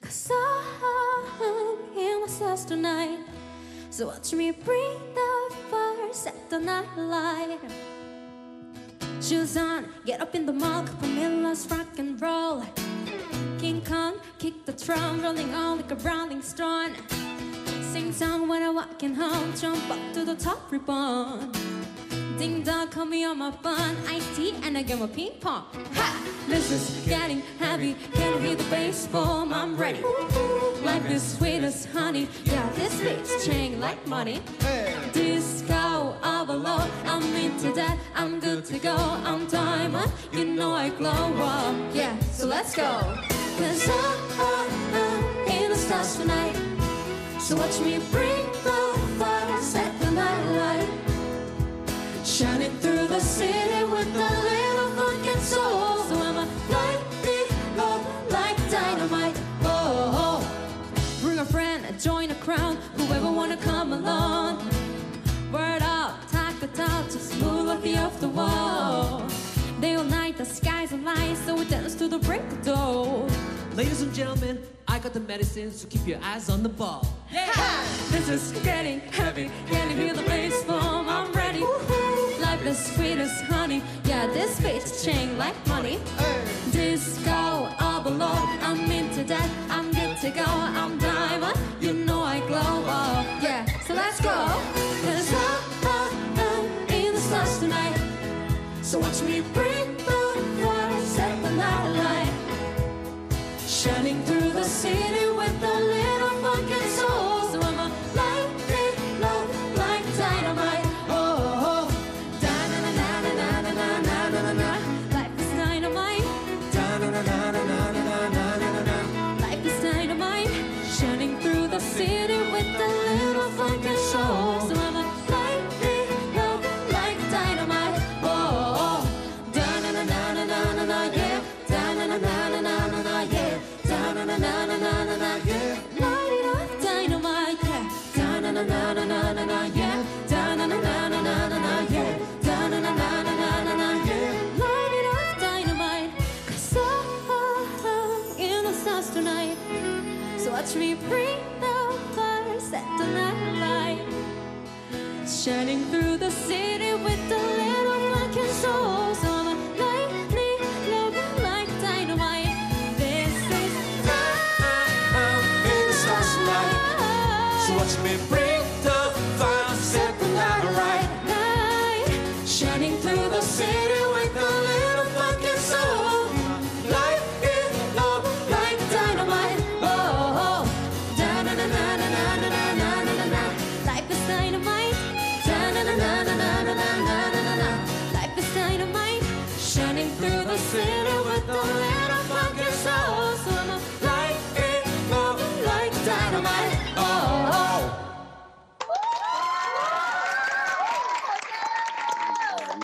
Cause I'm in the stars tonight. So watch me bring the fire, set the night light. Shoes on, get up in the mall, Miller's rock and roll. King Kong, kick the drum, rolling on like a rolling stone. Sing song when I'm walking home, jump up to the top ribbon. Ding dong, call me on my phone, iced tea, and I get my ping pong. Ha! This is getting heavy, can you hear the bass boom? I'm ready. Life is sweet as honey, yeah, this beat's chain like money. Disco overload, I'm into that, I'm good to go. I'm diamond, you know I glow up. Yeah, so let's go. Cause I'm in the stars tonight. So watch me bring skies are light, so we dance to the break of dawn. Ladies and gentlemen, I got the medicine, so keep your eyes on the ball. This is getting heavy. Can you hear the bass boom? I'm ready. Life is sweet as honey. Yeah, this beat's chain like money. Disco overload. I'm into that. I'm good to go. I'm diamond. You know I glow up. Yeah, so let's go. Cause I'm, I'm in the stars tonight. So watch me bring through the city with a little funk and soul. Watch me bring the fire, set the night. Nightlight Shining through the city with the little monkey souls on a nightly love like dynamite. This is love such night So watch me bring the fire, set the night. Nightlight Shining through the city the sinner with the